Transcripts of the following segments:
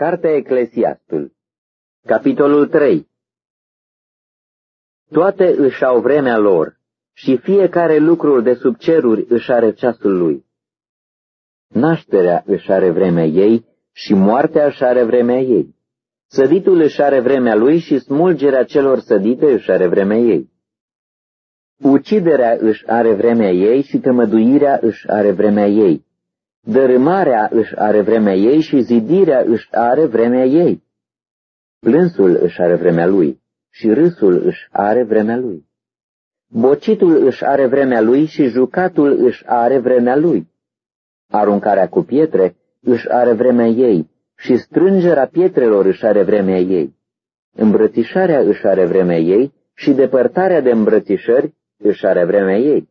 Cartea Eclesiastul Capitolul 3 Toate își au vremea lor și fiecare lucru de sub ceruri își are ceasul lui. Nașterea își are vremea ei și moartea își are vremea ei. Săditul își are vremea lui și smulgerea celor sădite își are vremea ei. Uciderea își are vremea ei și tămăduirea își are vremea ei. Dărâmarea își are vremea ei și zidirea își are vremea ei. Plânsul își are vremea lui și râsul își are vremea lui. Bocitul își are vremea lui și jucatul își are vremea lui. Aruncarea cu pietre își are vremea ei și strângerea pietrelor își are vremea ei. Îmbrățișarea își are vremea ei și depărtarea de îmbrățișări își are vremea ei.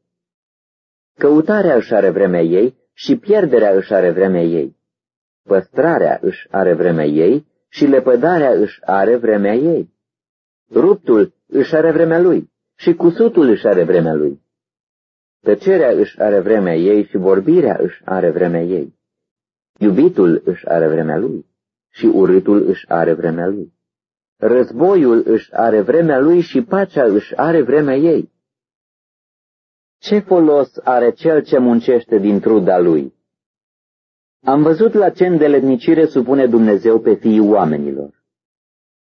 Căutarea își are vremea ei și pierderea își are vremea ei. Păstrarea își are vremea ei și lepădarea își are vremea ei. Ruptul își are vremea lui și cusutul își are vremea lui. Tăcerea își are vremea ei și vorbirea își are vremea ei. Iubitul își are vremea lui și urâtul își are vremea lui. Războiul își are vremea lui și pacea își are vremea ei. Ce folos are cel ce muncește din truda lui? Am văzut la ce îndeletnicire supune Dumnezeu pe fiii oamenilor.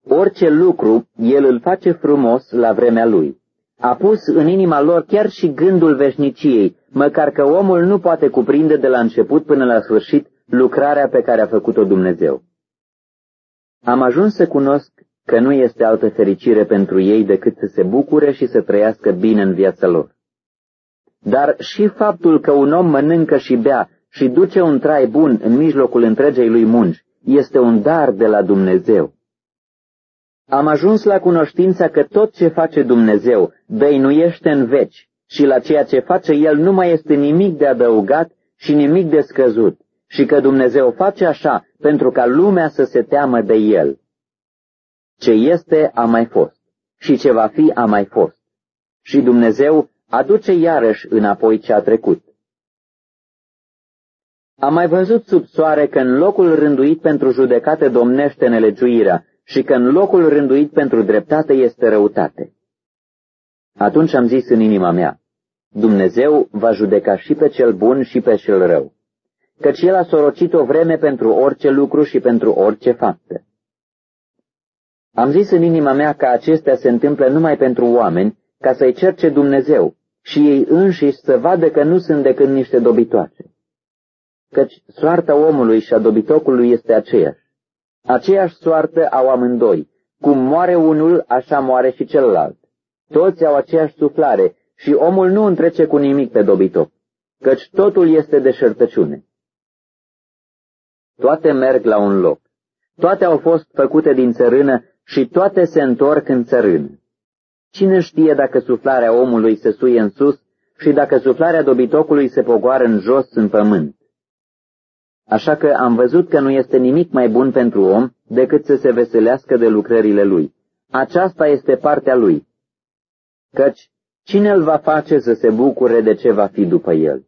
Orice lucru, El îl face frumos la vremea lui. A pus în inima lor chiar și gândul veșniciei, măcar că omul nu poate cuprinde de la început până la sfârșit lucrarea pe care a făcut-o Dumnezeu. Am ajuns să cunosc că nu este altă fericire pentru ei decât să se bucure și să trăiască bine în viața lor. Dar și faptul că un om mănâncă și bea și duce un trai bun în mijlocul întregei lui munci este un dar de la Dumnezeu. Am ajuns la cunoștința că tot ce face Dumnezeu dăinuiește în veci și la ceea ce face El nu mai este nimic de adăugat și nimic de scăzut și că Dumnezeu face așa pentru ca lumea să se teamă de El. Ce este a mai fost și ce va fi a mai fost. Și Dumnezeu aduce iarăși înapoi ce a trecut. Am mai văzut sub soare că în locul rânduit pentru judecate domnește nelegiuirea și că în locul rânduit pentru dreptate este răutate. Atunci am zis în inima mea, Dumnezeu va judeca și pe cel bun și pe cel rău, căci El a sorocit o vreme pentru orice lucru și pentru orice faptă. Am zis în inima mea că acestea se întâmplă numai pentru oameni, ca să-i cerce Dumnezeu, și ei înșiși să vadă că nu sunt decât niște dobitoace. Căci soarta omului și a dobitocului este aceeași. Aceeași soartă au amândoi. Cum moare unul, așa moare și celălalt. Toți au aceeași suflare și omul nu întrece cu nimic pe dobitoc, căci totul este de șertăciune. Toate merg la un loc. Toate au fost făcute din țărână și toate se întorc în țărână. Cine știe dacă suflarea omului se suie în sus și dacă suflarea dobitocului se pogoară în jos în pământ? Așa că am văzut că nu este nimic mai bun pentru om decât să se veselească de lucrările lui. Aceasta este partea lui. Căci cine îl va face să se bucure de ce va fi după el?